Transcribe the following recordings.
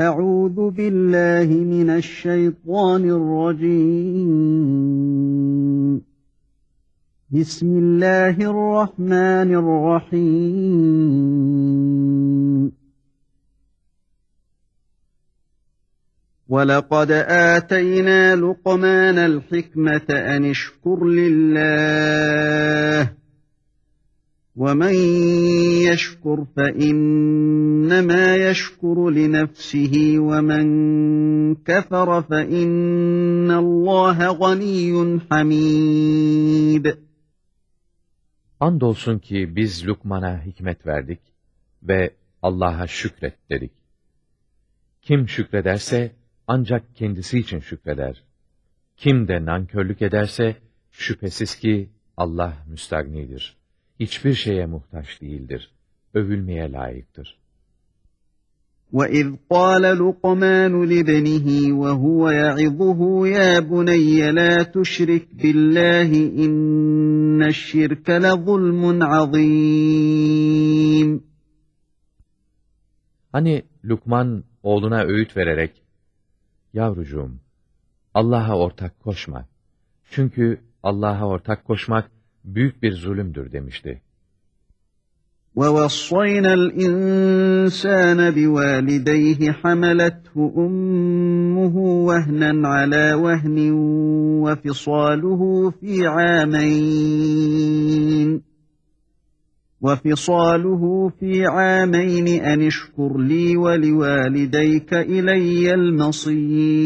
أعوذ بالله من الشيطان الرجيم. بسم الله الرحمن الرحيم. ولقد آتينا لقمان الحكمة أن اشكر لله. وَمَنْ يَشْكُرْ فَإِنَّمَا يَشْكُرُ لِنَفْسِهِ وَمَنْ كَفَرَ فَإِنَّ اللّٰهَ غَنِيٌّ حَمِيدٌ Andolsun ki biz Lukman'a hikmet verdik ve Allah'a şükret dedik. Kim şükrederse ancak kendisi için şükreder. Kim de nankörlük ederse şüphesiz ki Allah müstagnidir hiçbir şeye muhtaç değildir. Övülmeye layıktır. وَإِذْ قَالَ لُقْمَانُ لِابْنِهِ وَهُوَ يَعِظُهُ يَا بُنَيَّ لَا تُشْرِكْ بِاللّٰهِ اِنَّ الشِّرْكَ لَظُلْمٌ عَظِيمٌ Hani Lukman oğluna öğüt vererek, Yavrucuğum, Allah'a ortak koşma. Çünkü Allah'a ortak koşmak, büyük bir zulümdür demişti. وَوَصَّيْنَا الْإِنسَانَ بِوَالِدَيْهِ حَمَلَتْهُ أُمُّهُ وَهْنًا عَلَى وَهْنٍ وَفِصَالُهُ فِي عَامَيْنِ وَفِصَالُهُ فِي عَامَيْنِ أَنِ اشْكُرْ لِي وَلِوَالِدَيْكَ إِلَيَّ الْمَصِيرُ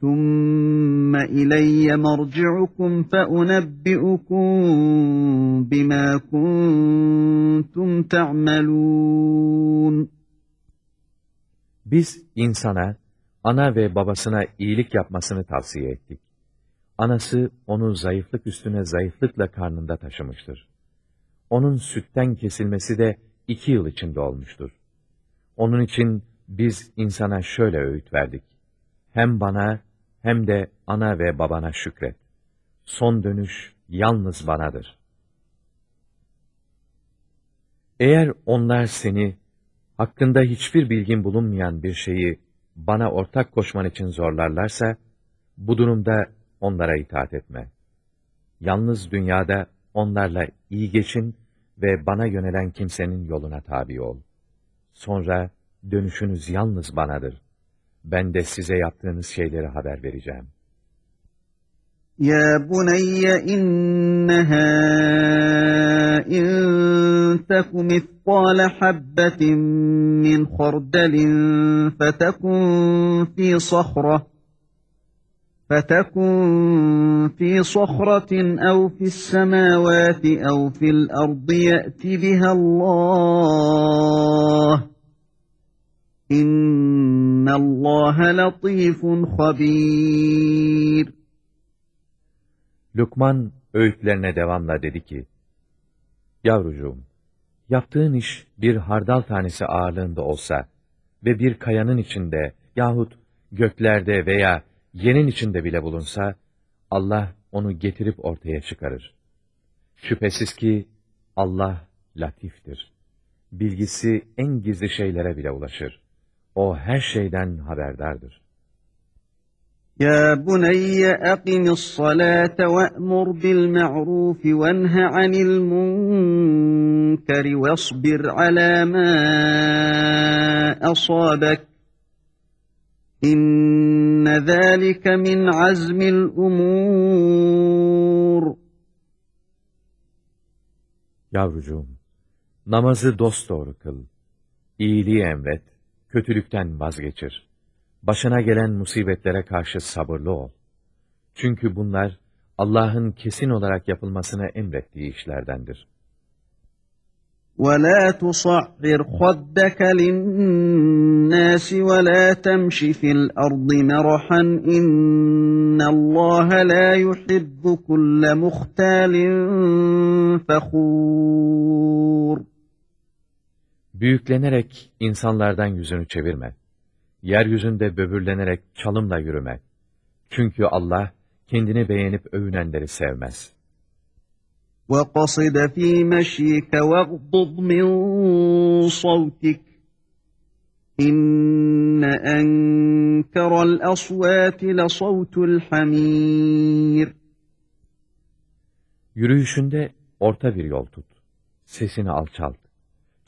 ثُمَّ إِلَيَّ مَرْجِعُكُمْ فَأُنَبِّئُكُمْ بِمَا كُنْتُمْ تَعْمَلُونَ Biz insana, ana ve babasına iyilik yapmasını tavsiye ettik. Anası onu zayıflık üstüne zayıflıkla karnında taşımıştır. Onun sütten kesilmesi de iki yıl içinde olmuştur. Onun için biz insana şöyle öğüt verdik. Hem bana hem de ana ve babana şükret. Son dönüş yalnız banadır. Eğer onlar seni, hakkında hiçbir bilgin bulunmayan bir şeyi bana ortak koşman için zorlarlarsa, bu durumda onlara itaat etme. Yalnız dünyada onlarla iyi geçin ve bana yönelen kimsenin yoluna tabi ol. Sonra dönüşünüz yalnız banadır.'' Ben de size yaptığınız şeyleri haber vereceğim. Ya bunayya innaha in taku mithqala habbatin min khardalin fetekun fi sahra فتكن في صخرة أو في السماوات أو في الأرض يأت بها الله İnna Allah latifun habir. Lukman öğütlerine devamla dedi ki, Yavrucuğum, yaptığın iş bir hardal tanesi ağırlığında olsa ve bir kayanın içinde yahut göklerde veya yerin içinde bile bulunsa, Allah onu getirip ortaya çıkarır. Şüphesiz ki Allah latiftir. Bilgisi en gizli şeylere bile ulaşır. O her şeyden haberdardır. Ya bunayya aqimis salate ve'mur bil ma'ruf ve nha anil munkar vasbir ala ma asabak. İnne zâlike min azmil umur. Yavrucuğum, namazı dosdoğru kıl, iyiliği emret, kötülükten vazgeçir. Başına gelen musibetlere karşı sabırlı ol. Çünkü bunlar Allah'ın kesin olarak yapılmasını emrettiği işlerdendir. ولا تصعر خدك للناس ولا تمش في الأرض مرحا إن الله لا يحب كل مختال فخور Büyüklenerek insanlardan yüzünü çevirme. Yeryüzünde böbürlenerek çalımla yürüme. Çünkü Allah kendini beğenip övünenleri sevmez. وقصد في مشيك واغضض من صوتك إن أنكر الأصوات لصوت الحمير Yürüyüşünde orta bir yol tut. Sesini alçalt.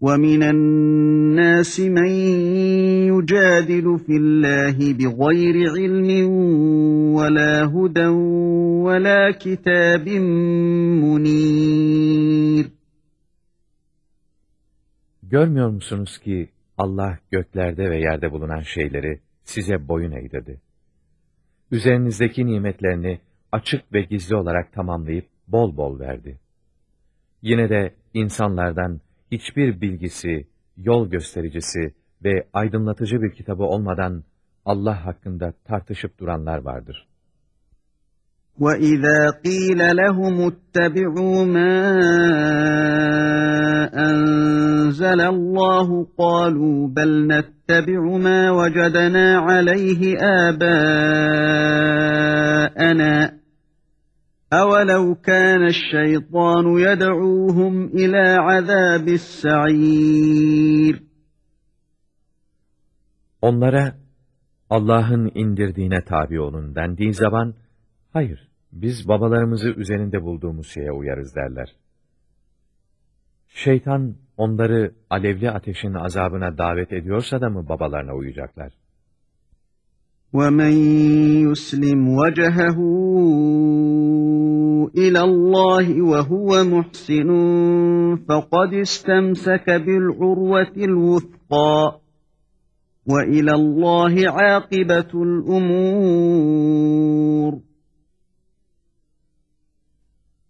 وَمِنَ النَّاسِ مَن يُجَادِلُ فِي اللَّهِ بِغَيْرِ عِلْمٍ وَلَا هُدًى وَلَا كِتَابٍ مُنِيرٍ Görmüyor musunuz ki Allah göklerde ve yerde bulunan şeyleri size boyun eğdirdi. Üzerinizdeki nimetlerini açık ve gizli olarak tamamlayıp bol bol verdi. Yine de insanlardan hiçbir bilgisi, yol göstericisi ve aydınlatıcı bir kitabı olmadan Allah hakkında tartışıp duranlar vardır. وَإِذَا قِيلَ لَهُمُ اتَّبِعُوا مَا أَنزَلَ اللَّهُ قَالُوا بَلْ نَتَّبِعُ مَا وَجَدْنَا عَلَيْهِ آبَاءَنَا أَوَلَوْ كَانَ الشَّيْطَانُ يَدْعُوهُمْ إِلَى عَذَابِ السَّعِيرِ Onlara Allah'ın indirdiğine tabi olun dendiği zaman, hayır, biz babalarımızı üzerinde bulduğumuz şeye uyarız derler. Şeytan onları alevli ateşin azabına davet ediyorsa da mı babalarına uyacaklar? وَمَنْ يُسْلِمْ وَجَهَهُ إِلَى اللَّهِ وَهُوَ مُحْسِنٌ فَقَدْ اسْتَمْسَكَ بِالْعُرْوَةِ الْوُثْقَى وَإِلَى اللّٰهِ عَاقِبَةُ الْأُمُورِ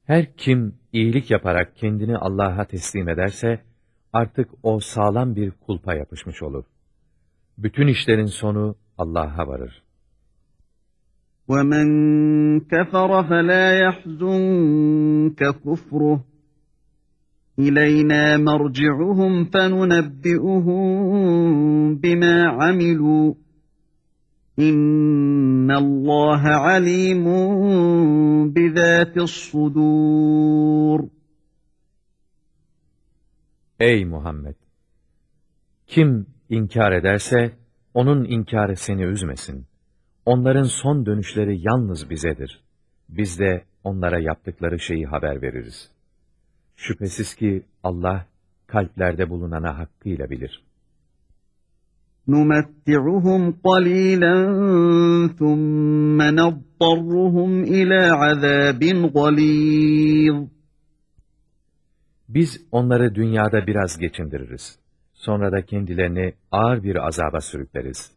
Her kim iyilik yaparak kendini Allah'a teslim ederse, artık o sağlam bir kulpa yapışmış olur. Bütün işlerin sonu Allah'a varır. وَمَنْ كَفَرَ فَلَا يَحْزُنْكَ كُفْرُهُ إِلَيْنَا مَرْجِعُهُمْ فَنُنَبِّئُهُم بِمَا عَمِلُوا إِنَّ اللَّهَ عَلِيمٌ بِذَاتِ الصُّدُورِ Ey Muhammed! Kim inkar ederse, onun inkarı seni üzmesin. Onların son dönüşleri yalnız bizedir. Biz de onlara yaptıkları şeyi haber veririz. Şüphesiz ki Allah, kalplerde bulunana hakkıyla bilir. نُمَتِّعُهُمْ قَلِيلًا ثُمَّ نَضْطَرُّهُمْ إِلَى عَذَابٍ غَلِيظٍ Biz onları dünyada biraz geçindiririz. Sonra da kendilerini ağır bir azaba sürükleriz.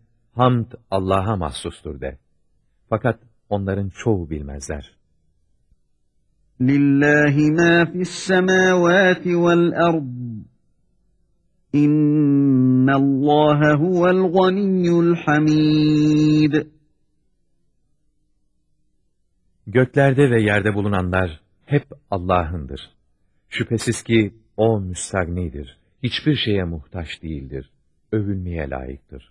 hamd Allah'a mahsustur de. Fakat onların çoğu bilmezler. Lillahi ma fis semavati vel ard. İnnallâhe huvel ganiyyul hamid. Göklerde ve yerde bulunanlar hep Allah'ındır. Şüphesiz ki O müstagnidir, hiçbir şeye muhtaç değildir, övülmeye layıktır.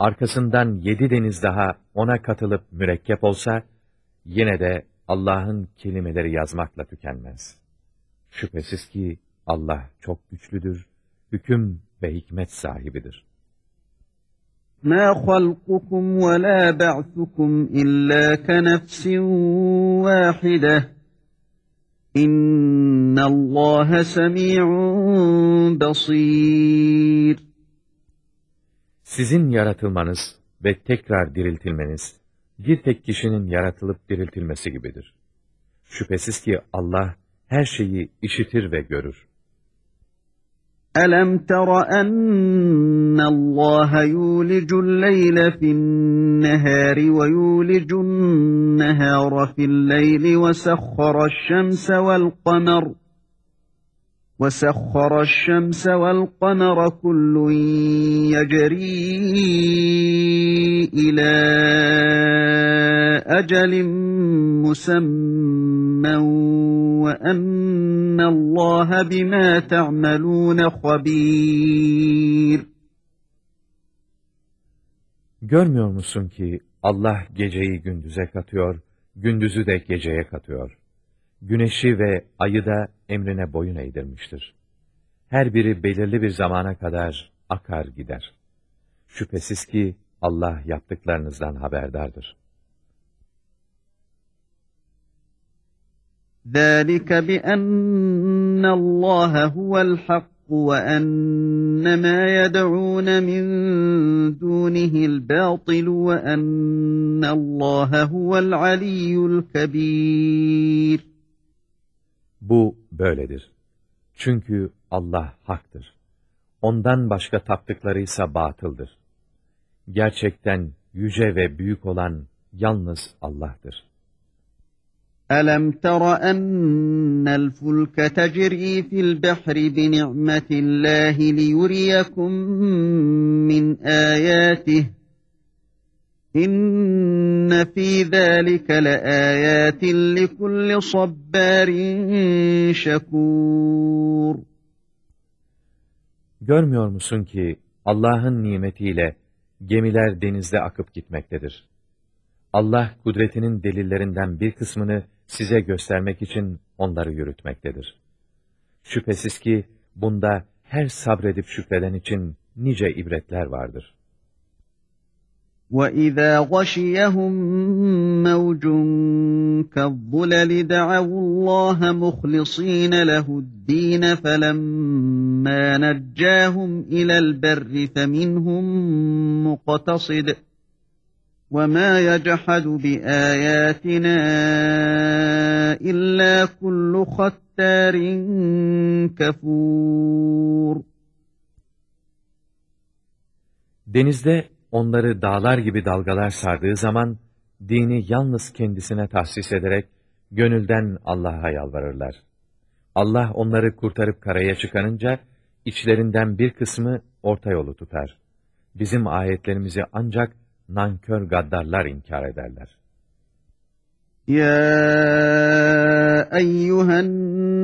arkasından yedi deniz daha ona katılıp mürekkep olsa, yine de Allah'ın kelimeleri yazmakla tükenmez. Şüphesiz ki Allah çok güçlüdür, hüküm ve hikmet sahibidir. مَا خَلْقُكُمْ وَلَا بَعْثُكُمْ إِلَّا كَنَفْسٍ وَاحِدَةٍ إِنَّ اللّٰهَ سَمِيعٌ بَصِيرٌ Sizin yaratılmanız ve tekrar diriltilmeniz, bir tek kişinin yaratılıp diriltilmesi gibidir. Şüphesiz ki Allah her şeyi işitir ve görür. أَلَمْ تَرَ أَنَّ اللّٰهَ يُولِجُ اللَّيْلَ فِي النَّهَارِ وَيُولِجُ النَّهَارَ فِي اللَّيْلِ وَسَخَّرَ الشَّمْسَ وَالْقَمَرَ وَسَخَّرَ الشَّمْسَ وَالْقَمَرَ كُلٌّ يَجْرِي إِلَى أَجَلٍ مُّسَمًّى وَأَنَّ اللّٰهَ بِمَا تَعْمَلُونَ خَب۪يرٌ Görmüyor musun ki Allah geceyi gündüze katıyor, gündüzü de geceye katıyor. Güneşi ve ayı da emrine boyun eğdirmiştir. Her biri belirli bir zamana kadar akar gider. Şüphesiz ki Allah yaptıklarınızdan haberdardır. ذَٰلِكَ بِأَنَّ اللّٰهَ هُوَ الْحَقُّ وَأَنَّ مَا يَدْعُونَ مِنْ دُونِهِ الْبَاطِلُ وَأَنَّ اللّٰهَ هُوَ الْعَلِيُّ الْكَبِيرُ Bu böyledir. Çünkü Allah haktır. Ondan başka taptıklarıysa batıldır. Gerçekten yüce ve büyük olan yalnız Allah'tır. أَلَمْ تَرَ أَنَّ الْفُلْكَ تَجْرِي فِي الْبَحْرِ بِنِعْمَةِ اللّٰهِ لِيُرِيَكُمْ مِنْ آيَاتِهِ İnne fî zâlike le li kulli sabbârin şekûr. Görmüyor musun ki Allah'ın nimetiyle gemiler denizde akıp gitmektedir. Allah kudretinin delillerinden bir kısmını size göstermek için onları yürütmektedir. Şüphesiz ki bunda her sabredip şükreden için nice ibretler vardır.'' وَإِذَا غَشِيَهُمْ مَوْجٌ كَالظُّلَلِ دَعَوُا اللّٰهَ مُخْلِصِينَ لَهُ الدِّينَ فَلَمَّا نَجَّاهُمْ إِلَى الْبَرِّ فَمِنْهُمْ مُقْتَصِدٌ وَمَا يَجْحَدُ بِآيَاتِنَا إِلَّا كُلُّ خَتَّارٍ كَفُورٍ Denizde onları dağlar gibi dalgalar sardığı zaman, dini yalnız kendisine tahsis ederek, gönülden Allah'a yalvarırlar. Allah onları kurtarıp karaya çıkarınca, içlerinden bir kısmı orta yolu tutar. Bizim ayetlerimizi ancak nankör gaddarlar inkar ederler. Ya eyyühen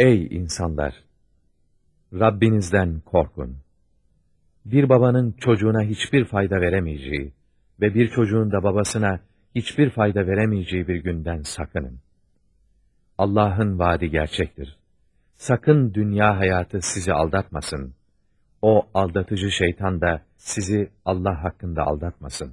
Ey insanlar! Rabbinizden korkun. Bir babanın çocuğuna hiçbir fayda veremeyeceği ve bir çocuğun da babasına hiçbir fayda veremeyeceği bir günden sakının. Allah'ın vaadi gerçektir. Sakın dünya hayatı sizi aldatmasın. O aldatıcı şeytan da sizi Allah hakkında aldatmasın.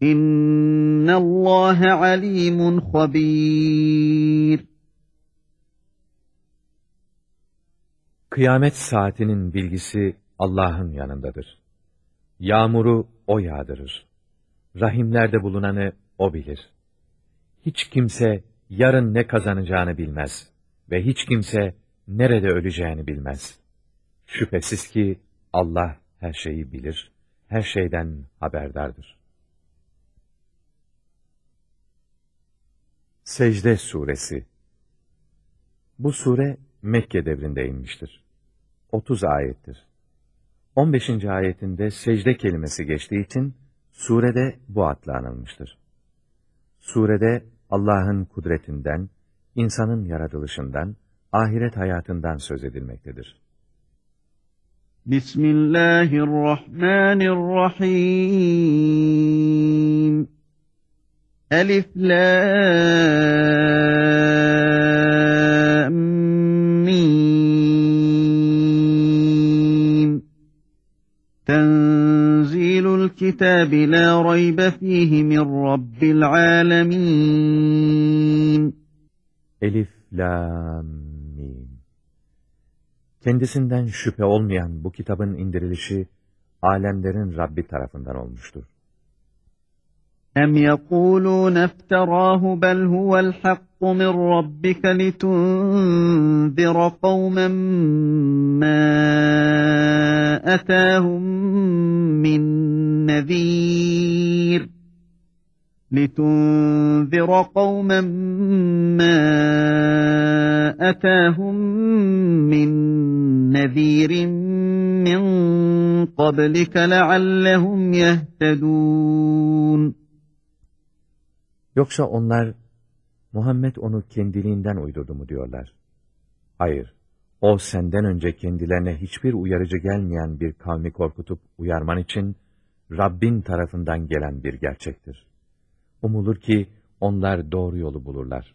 İnna Allah alimun habir. Kıyamet saatinin bilgisi Allah'ın yanındadır. Yağmuru O yağdırır. Rahimlerde bulunanı O bilir. Hiç kimse yarın ne kazanacağını bilmez ve hiç kimse nerede öleceğini bilmez. Şüphesiz ki Allah her şeyi bilir, her şeyden haberdardır. Secde Suresi Bu sure Mekke devrinde inmiştir. 30 ayettir. 15. ayetinde secde kelimesi geçtiği için surede bu adla anılmıştır. Surede Allah'ın kudretinden, insanın yaratılışından, ahiret hayatından söz edilmektedir. Bismillahirrahmanirrahim. Elif, la, mim. Tenzilul kitabi la raybe fihi min rabbil alemin. Elif, la, mim. Kendisinden şüphe olmayan bu kitabın indirilişi, alemlerin Rabbi tarafından olmuştur. أم يقولون افتراه بل هو الحق من ربك لتنذر قوما ما أتاهم من نذير لتنذر قوما ما أتاهم من نذير من قبلك لعلهم يهتدون Yoksa onlar, Muhammed onu kendiliğinden uydurdu mu diyorlar. Hayır, o senden önce kendilerine hiçbir uyarıcı gelmeyen bir kavmi korkutup uyarman için, Rabbin tarafından gelen bir gerçektir. Umulur ki onlar doğru yolu bulurlar.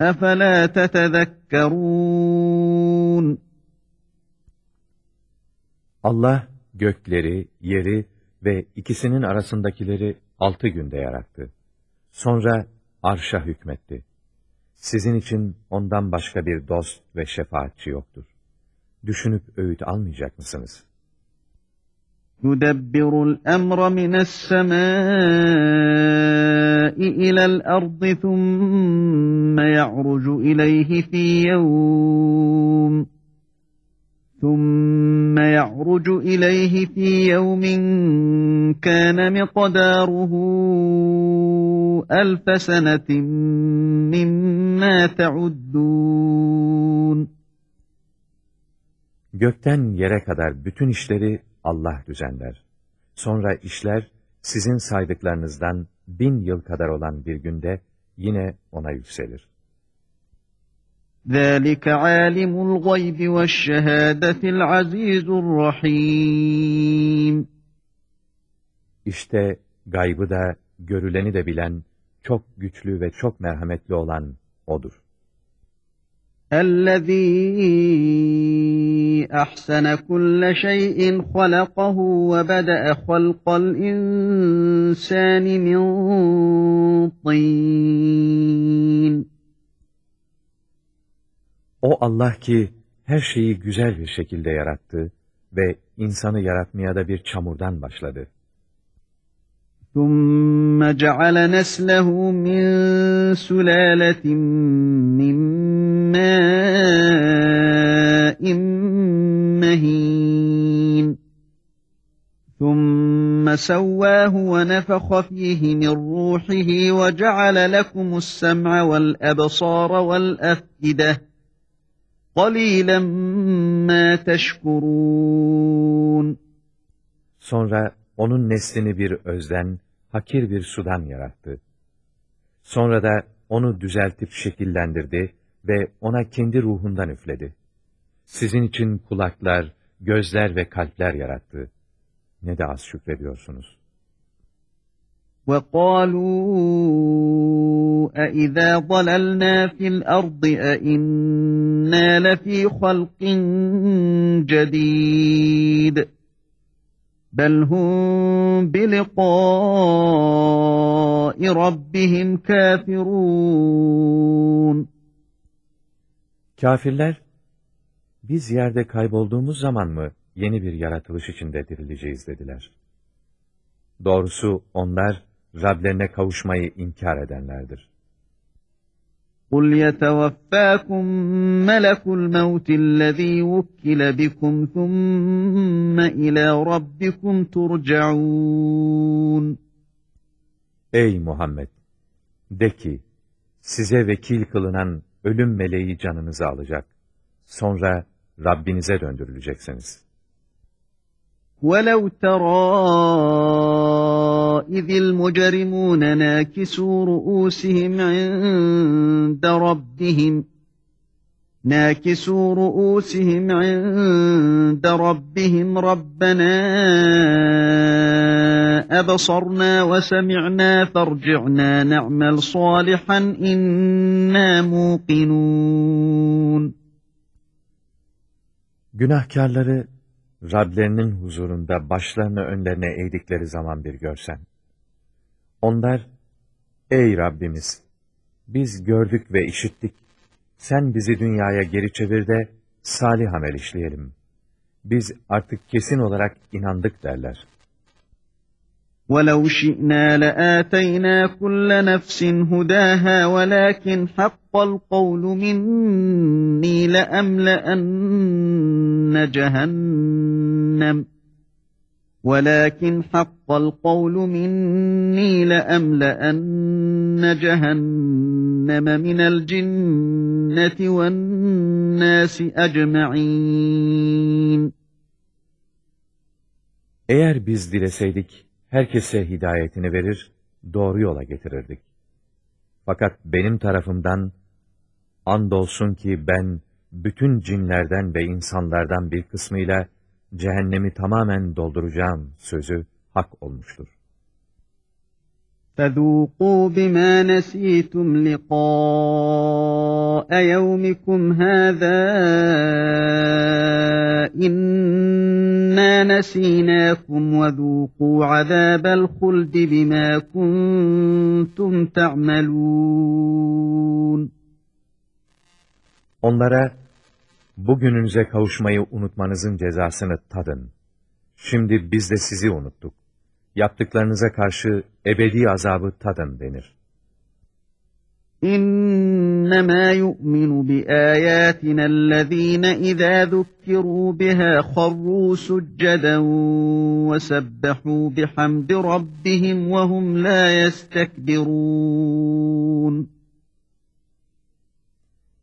أفلا تتذكرون Allah gökleri, yeri ve ikisinin arasındakileri altı günde yarattı. Sonra arşa hükmetti. Sizin için ondan başka bir dost ve şefaatçi yoktur. Düşünüp öğüt almayacak mısınız? يُدَبِّرُ الْأَمْرَ مِنَ السَّمَاءِ إِلَى الْأَرْضِ ثُمَّ يَعْرُجُ إِلَيْهِ فِي يَوْمٍ ثُمَّ يَعْرُجُ إِلَيْهِ فِي يَوْمٍ كَانَ مِقْدَارُهُ أَلْفَ سَنَةٍ مِّمَّا تَعُدُّونَ. Gökten yere kadar bütün işleri Allah düzenler. Sonra işler sizin saydıklarınızdan bin yıl kadar olan bir günde yine ona yükselir. ذَٰلِكَ عَالِمُ الْغَيْبِ وَالشَّهَادَةِ الْعَز۪يزُ الرَّحِيمُ İşte gaybı da, görüleni de bilen, çok güçlü ve çok merhametli olan O'dur. الذي أحسن كل شيء خلقه وبدأ خلق الإنسان من طين O Allah ki her şeyi güzel bir şekilde yarattı ve insanı yaratmaya da bir çamurdan başladı. ثُمَّ جَعَلَ نَسْلَهُ مِنْ سُلَالَةٍ مِّنْ مَاءٍ مَهِينٍ ثُمَّ سَوَّاهُ وَنَفَخَ فِيهِ مِنْ رُوحِهِ وَجَعَلَ لَكُمُ السَّمْعَ وَالْأَبْصَارَ وَالْأَفْئِدَةَ قَلِيلًا مَا تَشْكُرُونَ Sonra onun neslini bir özden, hakir bir sudan yarattı. Sonra da onu düzeltip şekillendirdi ve ona kendi ruhundan üfledi. Sizin için kulaklar, gözler ve kalpler yarattı. Ne de az şükrediyorsunuz. وَقَالُوا أَإِذَا ضَلَلْنَا فِي الْأَرْضِ أَإِنَّا لَفِي خَلْقٍ جَدِيدٍ بَلْ هُمْ بِلِقَاءِ رَبِّهِمْ كَافِرُونَ Kafirler, biz yerde kaybolduğumuz zaman mı yeni bir yaratılış içinde dirileceğiz dediler. Doğrusu onlar, Rablerine kavuşmayı inkar edenlerdir. قُلْ يَتَوَفَّاكُمْ مَلَكُ الْمَوْتِ الَّذ۪ي وُكِّلَ بِكُمْ ثُمَّ إِلَى رَبِّكُمْ تُرْجَعُونَ Ey Muhammed! De ki, size vekil kılınan ölüm meleği canınızı alacak. Sonra Rabbinize döndürüleceksiniz. وَلَوْ تَرَى إِذِ الْمُجْرِمُونَ نَاكِسُوا رُؤُوسِهِمْ عِندَ رَبِّهِمْ نَاكِسُوا رُؤُوسِهِمْ عِندَ رَبِّهِمْ رَبَّنَا أَبْصَرْنَا وَسَمِعْنَا فَارْجِعْنَا نَعْمَلْ صَالِحًا إِنَّا مُوقِنُونَ Günahkarları Rablerinin huzurunda başlarını önlerine eğdikleri zaman bir görsen. Onlar, ey Rabbimiz, biz gördük ve işittik. Sen bizi dünyaya geri çevir de salih amel işleyelim. Biz artık kesin olarak inandık derler. وَلَوْ شِئْنَا لَآتَيْنَا كُلَّ نَفْسٍ هُدَاهَا وَلَكِنْ حَقَّ الْقَوْلُ مِنِّي لَأَمْلَأَنَّ جَهَنَّمَ وَلَكِنْ حَقَّ الْقَوْلُ مِنِّي لَأَمْلَأَنَّ جَهَنَّمَ مِنَ الْجِنَّةِ وَالنَّاسِ أَجْمَعِينَ Eğer biz dileseydik, herkese hidayetini verir, doğru yola getirirdik. Fakat benim tarafımdan, andolsun ki ben, bütün cinlerden ve insanlardan bir kısmıyla, cehennemi tamamen dolduracağım sözü hak olmuştur. فَذُوقُوا بِمَا نَسِيتُمْ لِقَاءَ يَوْمِكُمْ هَذَا إِنَّا نَسِينَاكُمْ وَذُوقُوا عَذَابَ الْخُلْدِ بِمَا كُنْتُمْ تَعْمَلُونَ Onlara, bugününüze kavuşmayı unutmanızın cezasını tadın. Şimdi biz de sizi unuttuk. yaptıklarınıza karşı ebedi azabı tadın denir. İnnemâ yu'minu bi âyâtina allazîne izâ zukkiru biha kharru succeden ve sebbahû bihamdi rabbihim ve hum la yestekbirûn.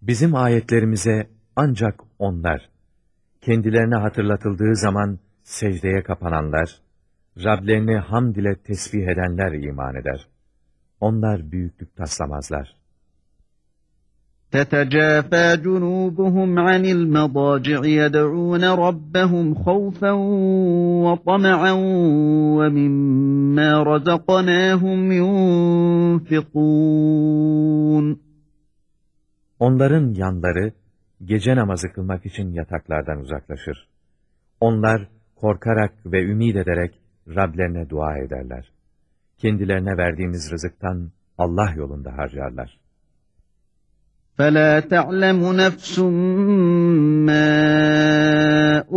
Bizim ayetlerimize ancak onlar, kendilerine hatırlatıldığı zaman secdeye kapananlar, Rablerini hamd ile tesbih edenler iman eder. Onlar büyüklük taslamazlar. تتجافى جنوبهم عن المضاجع يدعون ربهم خوفا وطمعا ومما رزقناهم ينفقون Onların yanları, gece namazı kılmak için yataklardan uzaklaşır. Onlar, korkarak ve ümid ederek Rablerine dua ederler. Kendilerine verdiğimiz rızıktan Allah yolunda harcarlar. فَلَا تَعْلَمُ نَفْسٌ مَا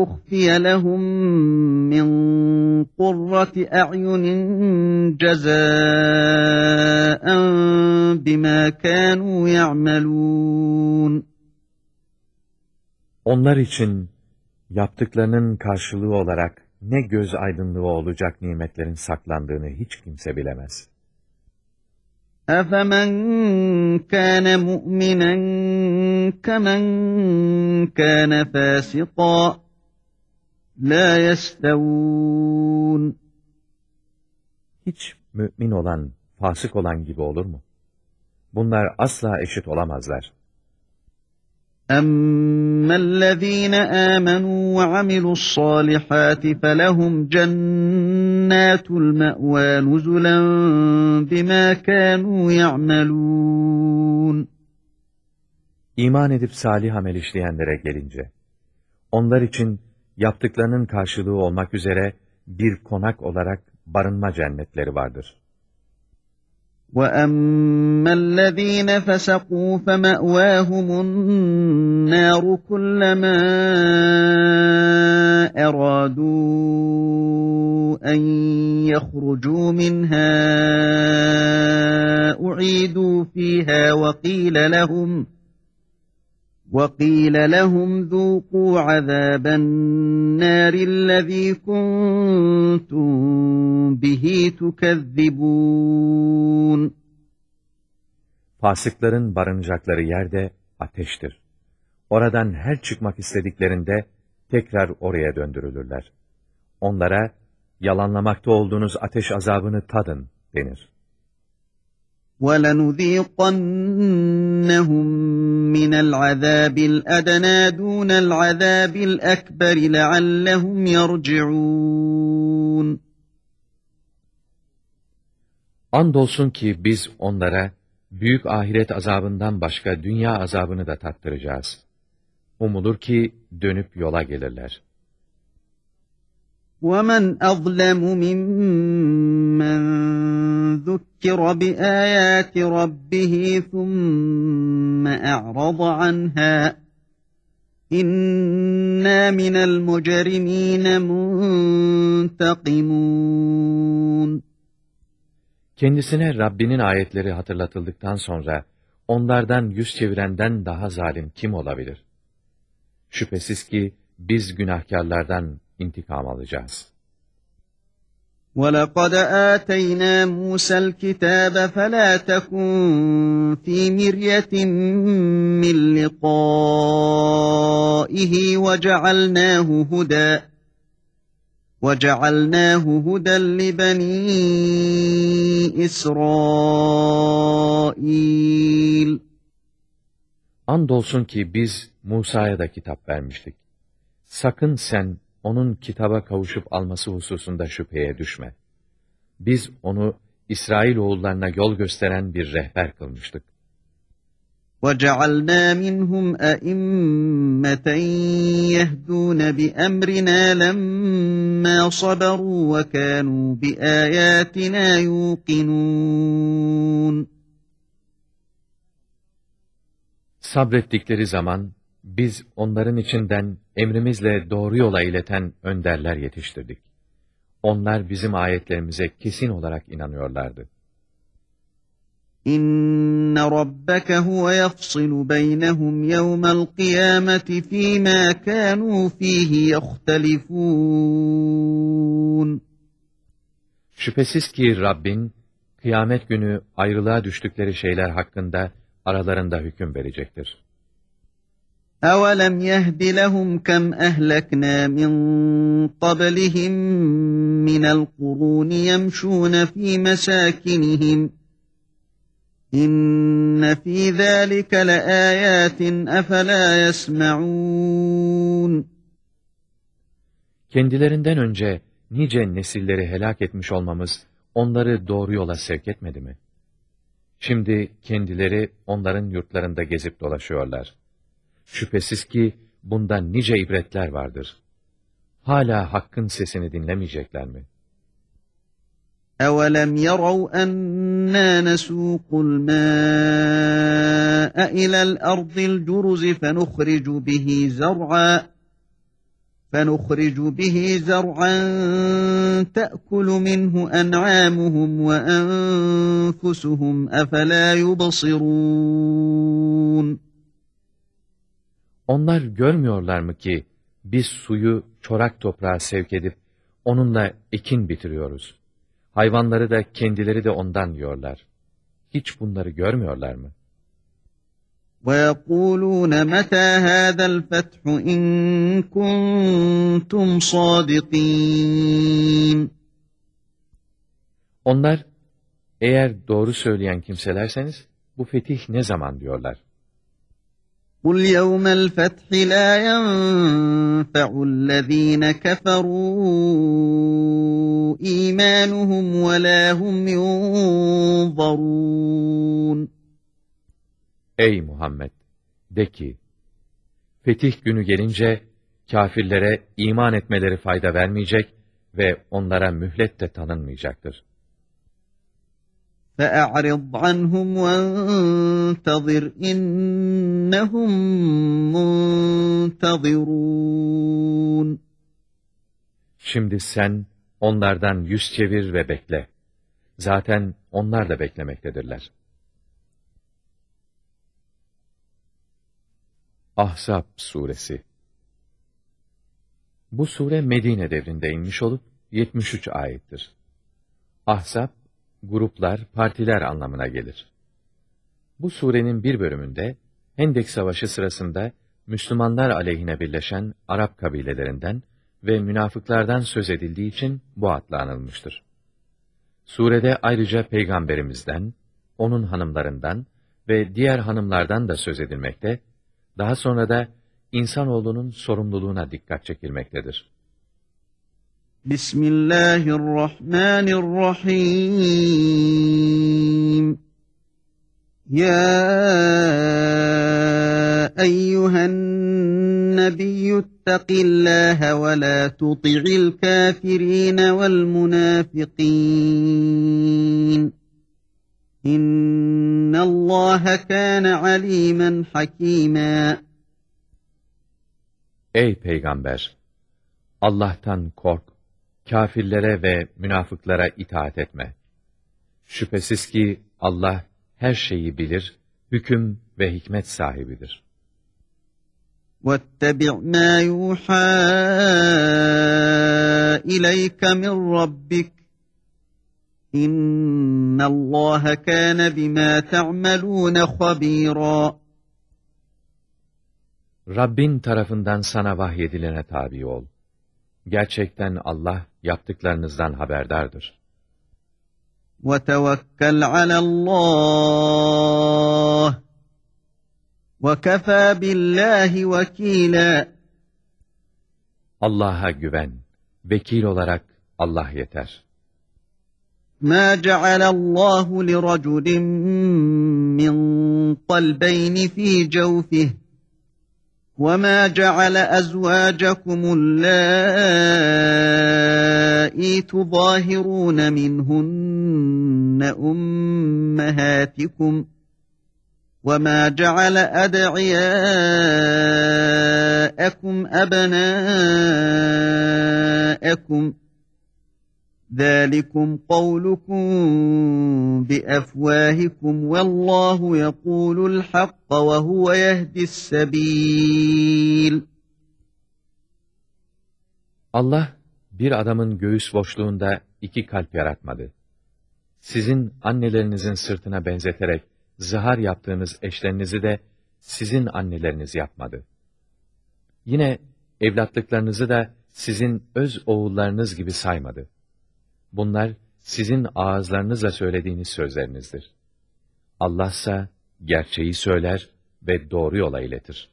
اُخْفِيَ لَهُمْ مِنْ قُرَّةِ اَعْيُنٍ جَزَاءً بِمَا كَانُوا يَعْمَلُونَ Onlar için yaptıklarının karşılığı olarak ne göz aydınlığı olacak nimetlerin saklandığını hiç kimse bilemez. أَفَمَنْ كَانَ مُؤْمِنًا كَمَنْ كَانَ فَاسِقًا لَا يَسْتَوُونَ Hiç mümin olan, fasık olan gibi olur mu? Bunlar asla eşit olamazlar. اَمَّا الَّذ۪ينَ آمَنُوا وَعَمِلُوا الصَّالِحَاتِ فَلَهُمْ جَنَّاتُ الْمَأْوَى نُزُلًا بِمَا كَانُوا يَعْمَلُونَ İman edip salih amel işleyenlere gelince, onlar için yaptıklarının karşılığı olmak üzere bir konak olarak barınma cennetleri vardır. وَأَمَّا الَّذ۪ينَ فَسَقُوا فَمَأْوَاهُمُ النَّارُ كُلَّمَا أَرَادُوا أَنْ يَخْرُجُوا مِنْهَا أُعِيدُوا فِيهَا وَقِيلَ لَهُمْ وَقِيلَ لَهُمْ ذُوقُوا عَذَابَ النَّارِ الَّذ۪ي كُنْتُمْ بِه۪ي تُكَذِّبُونَ Fasıkların barınacakları yerde ateştir. Oradan her çıkmak istediklerinde tekrar oraya döndürülürler. Onlara yalanlamakta olduğunuz ateş azabını tadın denir. وَلَنُذِيقَنَّهُمْ مِنَ الْعَذَابِ الْأَدْنَى دُونَ الْعَذَابِ الْأَكْبَرِ لَعَلَّهُمْ يَرْجِعُونَ Andolsun ki biz onlara büyük ahiret azabından başka dünya azabını da tattıracağız. Umulur ki dönüp yola gelirler. وَمَنْ أَظْلَمُ مِمَّنْ ذُكِّرَ بِآيَاتِ رَبِّهِ ثُمَّ أَعْرَضَ عَنْهَا إِنَّا مِنَ الْمُجْرِمِينَ مُنْتَقِمُونَ Kendisine Rabbinin ayetleri hatırlatıldıktan sonra, onlardan yüz çevirenden daha zalim kim olabilir? Şüphesiz ki biz günahkarlardan intikam alacağız. وَلَقَدْ آتَيْنَا مُوسَى الْكِتَابَ فَلَا تَكُنْ فِي مِرْيَةٍ مِّن لِقَائِهِ وَجَعَلْنَاهُ هُدًى وَجَعَلْنَاهُ هُدًى لِبَنِي إِسْرَائِيلَ Andolsun ki biz Musa'ya da kitap vermiştik. Sakın sen onun kitaba kavuşup alması hususunda şüpheye düşme. Biz onu İsrail oğullarına yol gösteren bir rehber kılmıştık. وَجَعَلْنَا مِنْهُمْ أَئِمَّةً يَهْدُونَ بِأَمْرِنَا لَمَّا صَبَرُوا وَكَانُوا بِآيَاتِنَا يُوقِنُونَ Sabrettikleri zaman biz onların içinden emrimizle doğru yola ileten önderler yetiştirdik. Onlar bizim ayetlerimize kesin olarak inanıyorlardı. İnne rabbeke huve yafsilu beynehum yevmel kıyameti fîmâ kânû fîhî yehtelifûn. Şüphesiz ki Rabbin, kıyamet günü ayrılığa düştükleri şeyler hakkında aralarında hüküm verecektir. أَوَلَمْ يَهْدِ لَهُمْ كَمْ أَهْلَكْنَا مِنْ قَبْلِهِمْ مِنَ الْقُرُونِ يَمْشُونَ فِي مَسَاكِنِهِمْ إِنَّ فِي ذَٰلِكَ لَآيَاتٍ أَفَلَا يَسْمَعُونَ Kendilerinden önce nice nesilleri helak etmiş olmamız onları doğru yola sevk etmedi mi? Şimdi kendileri onların yurtlarında gezip dolaşıyorlar. Şüphesiz ki bunda nice ibretler vardır. Hala hakkın sesini dinlemeyecekler mi? أَوَلَمْ يَرَوْا أَنَّا نَسُوقُ الْمَاءَ إِلَى الْأَرْضِ الْجُرُزِ فَنُخْرِجُ بِهِ زَرْعًا فَنُخْرِجُ بِهِ زَرْعًا تَأْكُلُ مِنْهُ أَنْعَامُهُمْ وَأَنْفُسُهُمْ أَفَلَا يُبْصِرُونَ Onlar görmüyorlar mı ki biz suyu çorak toprağa sevk edip onunla ekin bitiriyoruz. Hayvanları da kendileri de ondan yiyorlar. Hiç bunları görmüyorlar mı? وَيَقُولُونَ مَتَى هَذَا الْفَتْحُ إِن كُنتُمْ صَادِقِينَ Onlar, eğer doğru söyleyen kimselerseniz, bu fetih ne zaman diyorlar. قُلْ يَوْمَ الْفَتْحِ لَا يَنْفَعُ الَّذ۪ينَ كَفَرُوا اِيمَانُهُمْ وَلَا هُمْ يُنْظَرُونَ Ey Muhammed! De ki, fetih günü gelince, kafirlere iman etmeleri fayda vermeyecek ve onlara mühlet de tanınmayacaktır. فَأَعْرِضْ عَنْهُمْ وَانْتَظِرْ إِنَّهُمْ مُنْتَظِرُونَ Şimdi sen onlardan yüz çevir ve bekle. Zaten onlar da beklemektedirler. Ahzab Suresi Bu sure Medine devrinde inmiş olup 73 ayettir. Ahzab, gruplar, partiler anlamına gelir. Bu surenin bir bölümünde, Hendek Savaşı sırasında Müslümanlar aleyhine birleşen Arap kabilelerinden ve münafıklardan söz edildiği için bu adla anılmıştır. Surede ayrıca Peygamberimizden, onun hanımlarından ve diğer hanımlardan da söz edilmekte, daha sonra da insanoğlunun sorumluluğuna dikkat çekilmektedir. Bismillahirrahmanirrahim. Ya eyyühen nebiyyü ittaqillâhe ve la tuti'il kâfirîne vel münâfikîn. İnnallâhe kâne alîmen hakîmâ. Ey Peygamber! Allah'tan kork, kafirlere ve münafıklara itaat etme. Şüphesiz ki Allah her şeyi bilir, hüküm ve hikmet sahibidir. وَاتَّبِعْ مَا يُوحَى إِلَيْكَ مِنْ رَبِّكَ İnna Allah kana bima ta'malun habira. Rabbin tarafından sana vahyedilene tabi ol. Gerçekten Allah yaptıklarınızdan haberdardır. وَتَوَكَّلْ عَلَى اللّٰهِ وَكَفَى بِاللّٰهِ وَك۪يلًا Allah'a güven, vekil olarak Allah yeter. ما جعل الله لرجل من قلبين في جوفه وما جعل أزواجكم اللائي تظاهرون منهن أمهاتكم وما جعل أدعياءكم أبناءكم ذَٰلِكُمْ قَوْلُكُمْ بِأَفْوَاهِكُمْ وَاللّٰهُ يَقُولُ الْحَقَّ وَهُوَ يَهْدِي السَّب۪يلِ Allah, bir adamın göğüs boşluğunda iki kalp yaratmadı. Sizin annelerinizin sırtına benzeterek zihar yaptığınız eşlerinizi de sizin anneleriniz yapmadı. Yine evlatlıklarınızı da sizin öz oğullarınız gibi saymadı. Bunlar sizin ağızlarınızla söylediğiniz sözlerinizdir. Allah ise gerçeği söyler ve doğru yola iletir.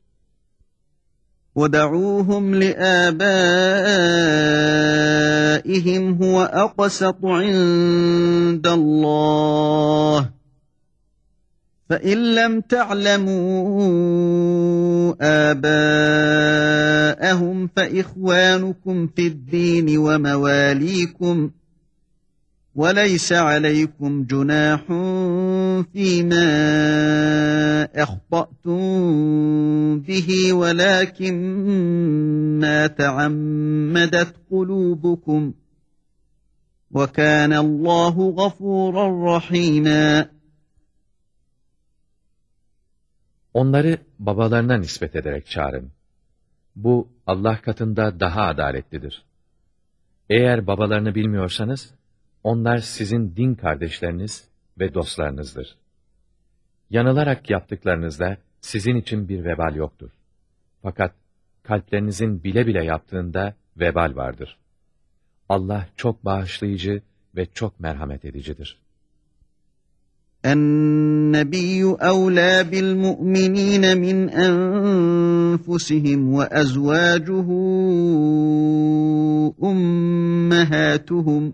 وَدَعُوهُمْ لِآبَائِهِمْ هُوَ أَقْسَطُ عِنْدَ اللّٰهِ فَإِنْ لَمْ تَعْلَمُوا آبَاءَهُمْ فَإِخْوَانُكُمْ فِي الدِّينِ وَمَوَالِيكُمْ وليس عليكم جناح فيما أخطأتم به ولكن ما تعمدت قلوبكم وكان الله غفورا رحيما Onları babalarına nispet ederek çağırın. Bu Allah katında daha adaletlidir. Eğer babalarını bilmiyorsanız, onlar sizin din kardeşleriniz ve dostlarınızdır. Yanılarak yaptıklarınızda sizin için bir vebal yoktur. Fakat kalplerinizin bile bile yaptığında vebal vardır. Allah çok bağışlayıcı ve çok merhamet edicidir. النبي أولى بالمؤمنين من أنفسهم وأزواجه أمهاتهم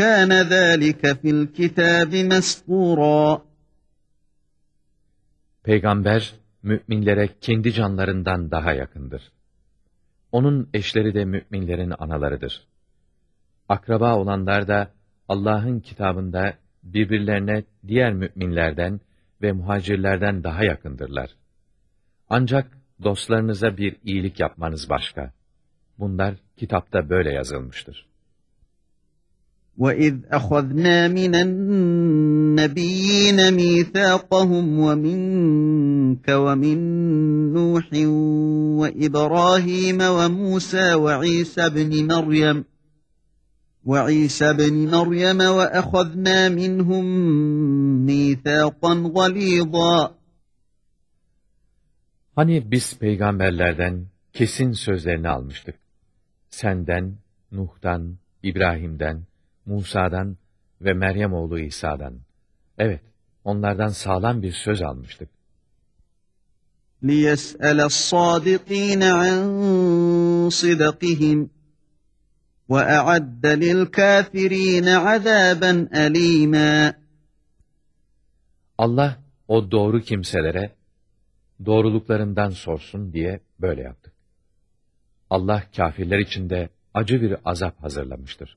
كَانَ ذَٰلِكَ فِي الْكِتَابِ مَسْطُورًا Peygamber, müminlere kendi canlarından daha yakındır. Onun eşleri de müminlerin analarıdır. Akraba olanlar da Allah'ın kitabında birbirlerine diğer müminlerden ve muhacirlerden daha yakındırlar. Ancak dostlarınıza bir iyilik yapmanız başka. Bunlar kitapta böyle yazılmıştır. وَاِذْ اَخَذْنَا مِنَ النَّبِيِّينَ مِيثَاقَهُمْ وَمِنْكَ وَمِنْ نُوحٍ وَإِبْرَاهِيمَ وَمُوسَى وَعِيسَى بْنِ مَرْيَمَ وَعِيسَى بْنِ مَرْيَمَ وَأَخَذْنَا مِنْهُمْ مِيثَاقًا غَلِيظًا Hani biz peygamberlerden kesin sözlerini almıştık. Senden, Nuh'tan, İbrahim'den, Musa'dan ve Meryem oğlu İsa'dan. Evet, onlardan sağlam bir söz almıştık. لِيَسْأَلَ الصَّادِقِينَ عَنْ صِدَقِهِمْ وَأَعَدَّ لِلْكَافِرِينَ عَذَابًا أَلِيمًا Allah o doğru kimselere doğruluklarından sorsun diye böyle yaptık. Allah kafirler için de acı bir azap hazırlamıştır.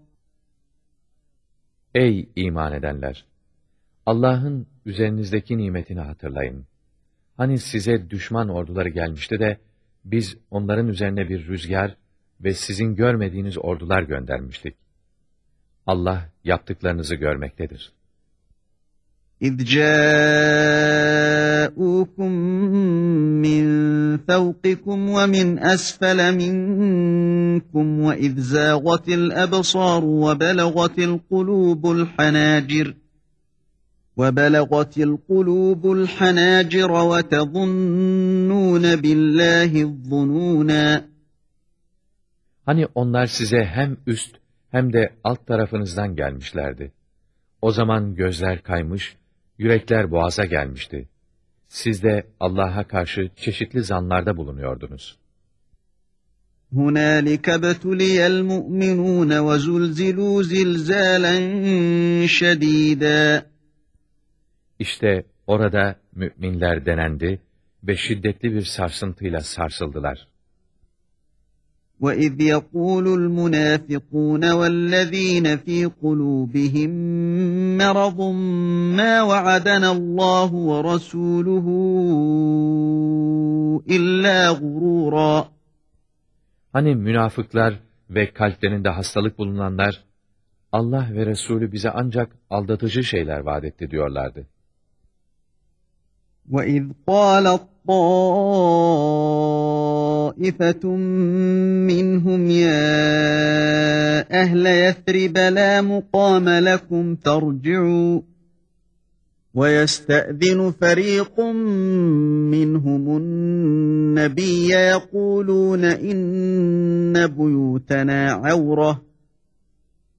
Ey iman edenler! Allah'ın üzerinizdeki nimetini hatırlayın. Hani size düşman orduları gelmişti de, biz onların üzerine bir rüzgar ve sizin görmediğiniz ordular göndermiştik. Allah yaptıklarınızı görmektedir. إذ جاءوكم من فوقكم ومن أسفل منكم وإذ زاغت الأبصار وبلغت القلوب الحناجر وبلغت القلوب الحناجر وتظنون بالله الظنونا Hani onlar size hem üst hem de alt tarafınızdan gelmişlerdi. O zaman gözler kaymış, yürekler boğaza gelmişti. Siz de Allah'a karşı çeşitli zanlarda bulunuyordunuz. هُنَالِكَ بَتُلِيَ الْمُؤْمِنُونَ وَزُلْزِلُوا زِلْزَالًا شَد۪يدًا İşte orada müminler denendi ve şiddetli bir sarsıntıyla sarsıldılar. وَإِذْ يَقُولُ الْمُنَافِقُونَ وَالَّذ۪ينَ ف۪ي قُلُوبِهِمْ مَرَضٌ مَا وَعَدَنَا اللّٰهُ وَرَسُولُهُ اِلَّا غُرُورًا Hani münafıklar ve kalplerinde hastalık bulunanlar, Allah ve Resulü bize ancak aldatıcı şeyler vaat etti diyorlardı. وَإِذْ قَالَتْ طَائِفَةٌ مِّنْهُمْ يَا أَهْلَ يَثْرِبَ لَا مُقَامَ لَكُمْ فَارْجِعُوا. وَيَسْتَأْذِنُ فَرِيقٌ مِّنْهُمُ النَّبِيَّ يَقُولُونَ إِنَّ بُيُوتَنَا عَوْرَةٌ.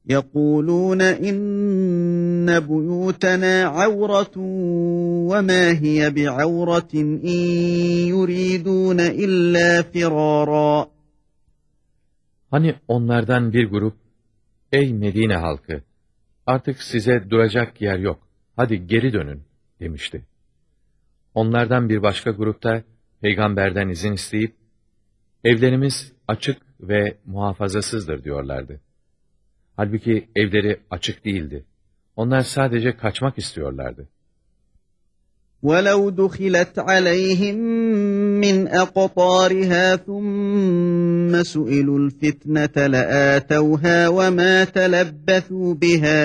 يَقُولُونَ إِنَّ بُيُوتَنَا عَوْرَةٌ وَمَا هِيَ بِعَوْرَةٍ إِن يُرِيدُونَ إِلَّا فِرَارًا Hani onlardan bir grup, ey Medine halkı, artık size duracak yer yok, hadi geri dönün, demişti. Onlardan bir başka grupta, peygamberden izin isteyip, evlerimiz açık ve muhafazasızdır diyorlardı. Halbuki evleri açık değildi. Onlar sadece kaçmak istiyorlardı. وَلَوْ دُخِلَتْ عَلَيْهِمْ مِنْ أَقْطَارِهَا ثُمَّ سُئِلُوا الْفِتْنَةَ لَآتَوْهَا وَمَا تَلَبَّثُوا بِهَا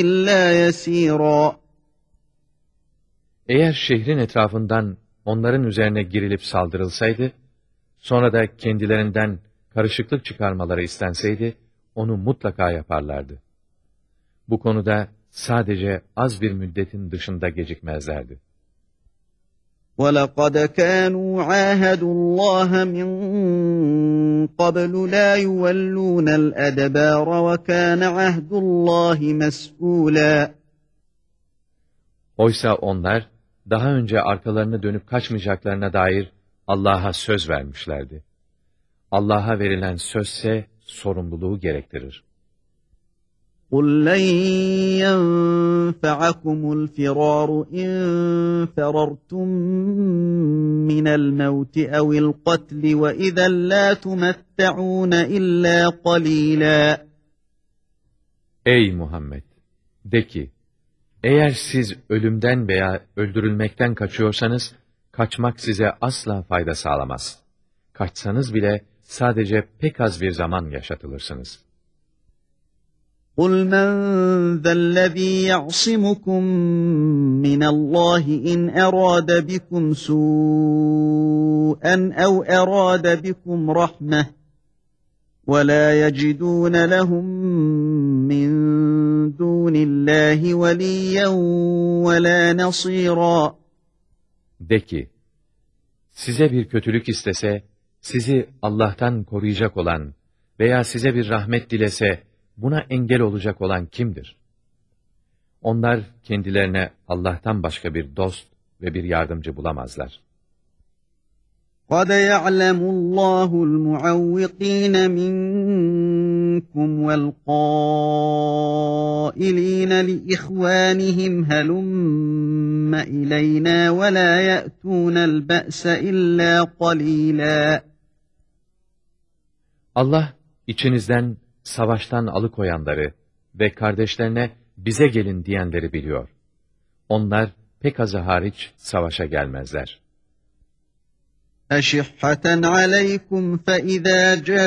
إِلَّا يَسِيرًا Eğer şehrin etrafından onların üzerine girilip saldırılsaydı, sonra da kendilerinden karışıklık çıkarmaları istenseydi, onu mutlaka yaparlardı. Bu konuda sadece az bir müddetin dışında gecikmezlerdi. وَلَقَدْ كَانُوا عَاهَدُوا اللّٰهَ مِنْ قَبْلُ لَا يُوَلُّونَ الْأَدَبَارَ وَكَانَ عَهْدُ اللّٰهِ مَسْئُولًا Oysa onlar, daha önce arkalarını dönüp kaçmayacaklarına dair Allah'a söz vermişlerdi. Allah'a verilen sözse sorumluluğu gerektirir. قُلْ لَنْ يَنْفَعَكُمُ الْفِرَارُ إِنْ فَرَرْتُمْ مِنَ الْمَوْتِ أَوِ الْقَتْلِ وَإِذًا لَا تُمَتَّعُونَ إِلَّا قَلِيلًا Ey Muhammed! De ki, eğer siz ölümden veya öldürülmekten kaçıyorsanız, kaçmak size asla fayda sağlamaz. Kaçsanız bile sadece pek az bir zaman yaşatılırsınız. قُلْ مَنْ ذَا الَّذ۪ي يَعْصِمُكُمْ مِنَ اللّٰهِ إِنْ أَرَادَ بِكُمْ سُوءًا أَوْ أَرَادَ بِكُمْ رَحْمَةً وَلَا يَجِدُونَ لَهُمْ مِنْ دُونِ اللّٰهِ وَلِيًّا وَلَا نَصِيرًا De ki, size bir kötülük istese, sizi Allah'tan koruyacak olan veya size bir rahmet dilese, buna engel olacak olan kimdir? Onlar kendilerine Allah'tan başka bir dost ve bir yardımcı bulamazlar. قَدْ يَعْلَمُ اللّٰهُ الْمُعَوِّقِينَ مِنْكُمْ وَالْقَائِلِينَ لِإِخْوَانِهِمْ هَلُمَّ إِلَيْنَا وَلَا يَأْتُونَ الْبَأْسَ إِلَّا قَلِيلًا Allah içinizden savaştan alıkoyanları ve kardeşlerine bize gelin diyenleri biliyor. Onlar pek azı hariç savaşa gelmezler. أشحة عليكم فإذا جاء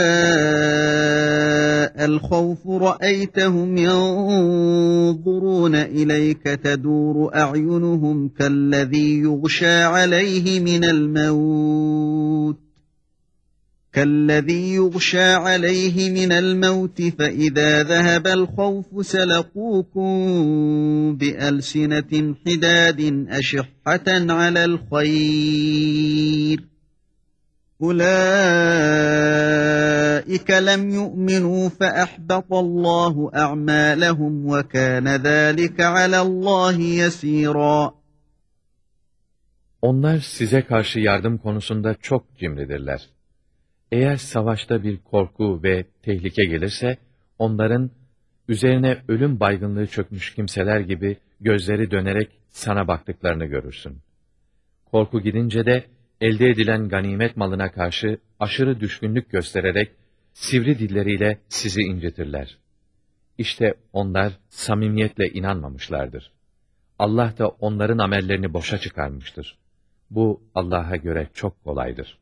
الخوف رأيتهم ينظرون إليك تدور أعينهم كالذي يغشى عليه من الموت كالذي يغشى عليه من الموت فإذا ذهب الخوف سلقوكم بألسنة حداد أشحة على الخير أولئك لم يؤمنوا فأحبط الله أعمالهم وكان ذلك على الله يسيرا Onlar size karşı yardım konusunda çok cimridirler. Eğer savaşta bir korku ve tehlike gelirse, onların üzerine ölüm baygınlığı çökmüş kimseler gibi gözleri dönerek sana baktıklarını görürsün. Korku gidince de elde edilen ganimet malına karşı aşırı düşkünlük göstererek sivri dilleriyle sizi incitirler. İşte onlar samimiyetle inanmamışlardır. Allah da onların amellerini boşa çıkarmıştır. Bu Allah'a göre çok kolaydır.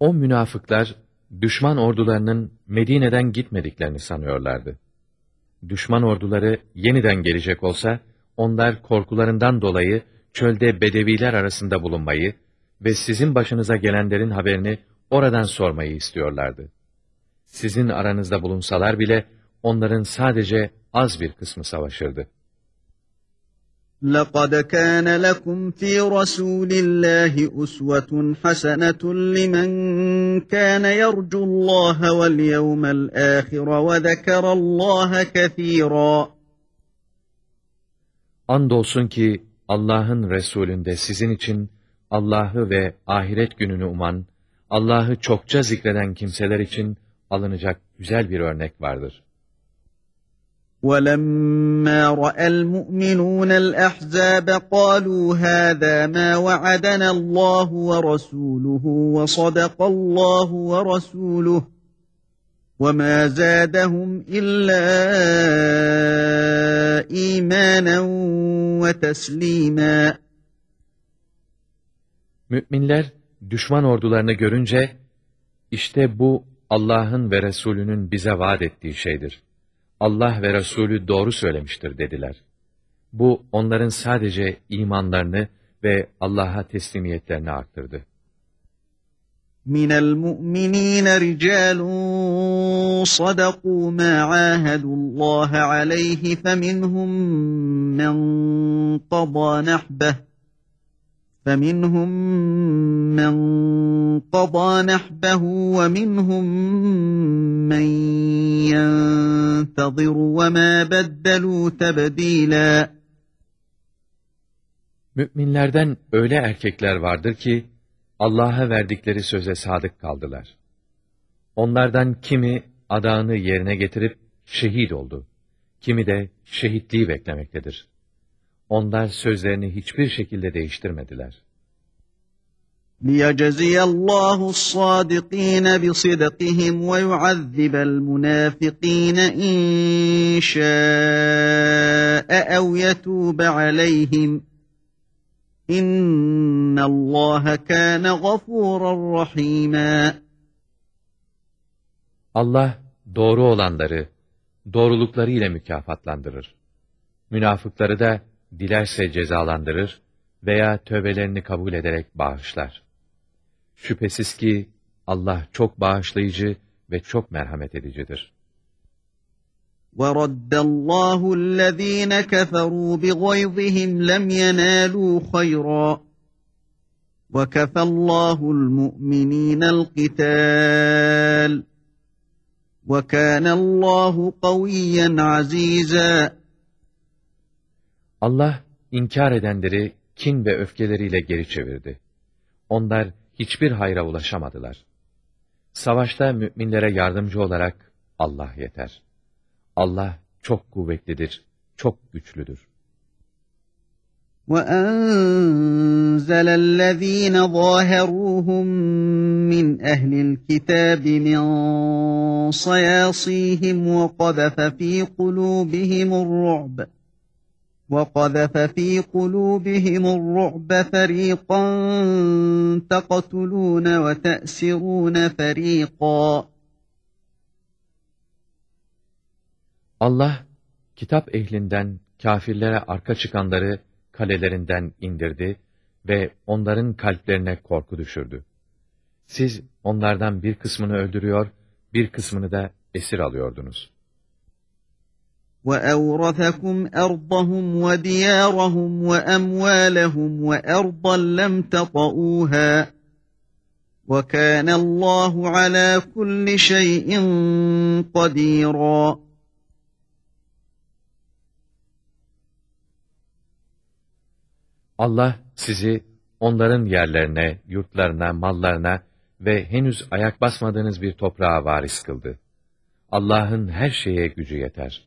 O münafıklar, düşman ordularının Medine'den gitmediklerini sanıyorlardı. Düşman orduları yeniden gelecek olsa, onlar korkularından dolayı çölde bedeviler arasında bulunmayı ve sizin başınıza gelenlerin haberini oradan sormayı istiyorlardı. Sizin aranızda bulunsalar bile, onların sadece az bir kısmı savaşırdı. لقد كان لكم في رسول الله أسوة حسنة لمن كان يرجو الله واليوم الآخر وذكر الله كثيرا Andolsun ki Allah'ın Resulünde sizin için Allah'ı ve ahiret gününü uman, Allah'ı çokça zikreden kimseler için alınacak güzel bir örnek vardır. ولما راى المؤمنون الاحزاب قالوا هذا ما وعدنا الله ورسوله وصدق الله ورسوله وما زادهم الا ايمانا وتسليما Müminler düşman ordularını görünce işte bu Allah'ın ve Resulünün bize vaat ettiği şeydir. Allah ve Resulü doğru söylemiştir dediler. Bu onların sadece imanlarını ve Allah'a teslimiyetlerini arttırdı. من المؤمنين رجال صدقوا ما عاهدوا الله عليه فمنهم من قضى نحبه فمنهم من قضى نحبه ومنهم من ينتظر وما بدلوا تبديلا Müminlerden öyle erkekler vardır ki, Allah'a verdikleri söze sadık kaldılar. Onlardan kimi adağını yerine getirip şehit oldu, kimi de şehitliği beklemektedir. Onlar sözlerini hiçbir şekilde değiştirmediler. لِيَجَزِيَ اللّٰهُ الصَّادِقِينَ بِصِدْقِهِمْ وَيُعَذِّبَ الْمُنَافِقِينَ اِنْ شَاءَ اَوْ يَتُوبَ عَلَيْهِمْ اِنَّ اللّٰهَ كَانَ غَفُورًا رَحِيمًا Allah doğru olanları doğrulukları ile mükafatlandırır. Münafıkları da dilerse cezalandırır veya tövbelerini kabul ederek bağışlar. Şüphesiz ki Allah çok bağışlayıcı ve çok merhamet edicidir. وَرَدَّ اللّٰهُ الَّذ۪ينَ كَفَرُوا بِغَيْظِهِمْ لَمْ يَنَالُوا خَيْرًا وَكَفَى اللّٰهُ الْمُؤْمِنِينَ الْقِتَالِ وَكَانَ اللّٰهُ قَوِيًّا عَز۪يزًا Allah inkar edenleri kin ve öfkeleriyle geri çevirdi. Onlar hiçbir hayra ulaşamadılar. Savaşta müminlere yardımcı olarak Allah yeter. Allah çok kuvvetlidir, çok güçlüdür. وَأَنْزَلَ الَّذ۪ينَ ظَاهَرُوهُمْ مِنْ أَهْلِ الْكِتَابِ مِنْ صَيَاصِيهِمْ وَقَذَفَ ف۪ي قُلُوبِهِمُ الرُّعْبَ وَقَذَفَ ف۪ي قُلُوبِهِمُ الرُّعْبَ فَر۪يقًا تَقَتُلُونَ وَتَأْسِرُونَ فَر۪يقًا Allah, kitap ehlinden kafirlere arka çıkanları kalelerinden indirdi ve onların kalplerine korku düşürdü. Siz onlardan bir kısmını öldürüyor, bir kısmını da esir alıyordunuz. وَأَوْرَثَكُمْ أَرْضَهُمْ وَدِيَارَهُمْ وَأَمْوَالَهُمْ وَأَرْضًا لَمْ تَطَئُوهَا وَكَانَ اللّٰهُ عَلَى كُلِّ شَيْءٍ قَدِيرًا Allah sizi onların yerlerine, yurtlarına, mallarına ve henüz ayak basmadığınız bir toprağa varis kıldı. Allah'ın her şeye gücü yeter.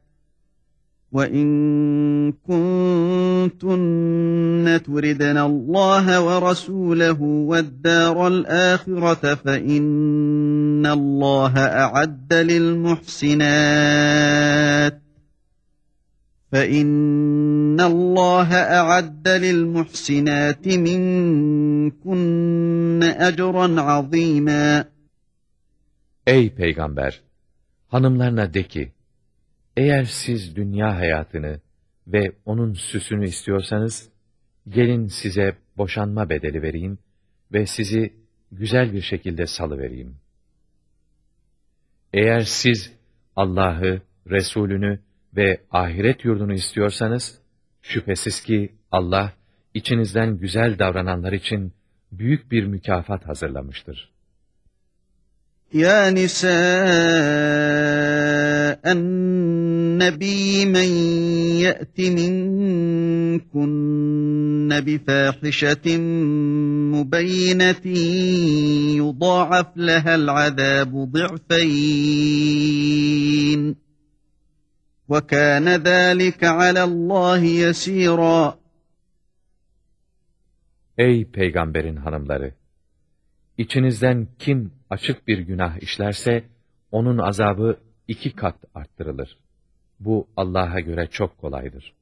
وَاِنْ كُنْتُنَّ تُرِدَنَ اللّٰهَ وَرَسُولَهُ وَالدَّارَ الْآخِرَةَ فَاِنَّ اللّٰهَ اَعَدَّ لِلْمُحْسِنَاتِ فَاِنَّ اللّٰهَ اَعَدَّ لِلْمُحْسِنَاتِ مِنْكُنَّ اَجْرًا عَظ۪يمًا Ey Peygamber! Hanımlarına de ki, eğer siz dünya hayatını ve onun süsünü istiyorsanız, gelin size boşanma bedeli vereyim ve sizi güzel bir şekilde salıvereyim. Eğer siz Allah'ı, Resulünü ve ahiret yurdunu istiyorsanız, şüphesiz ki Allah, içinizden güzel davrananlar için büyük bir mükafat hazırlamıştır. Ya nisa en النبي من يأت منكن بفاحشة مبينة يضاعف لها العذاب ضعفين وكان ذلك على الله يسيرا Ey peygamberin hanımları! İçinizden kim açık bir günah işlerse, onun azabı iki kat arttırılır. Bu Allah'a göre çok kolaydır.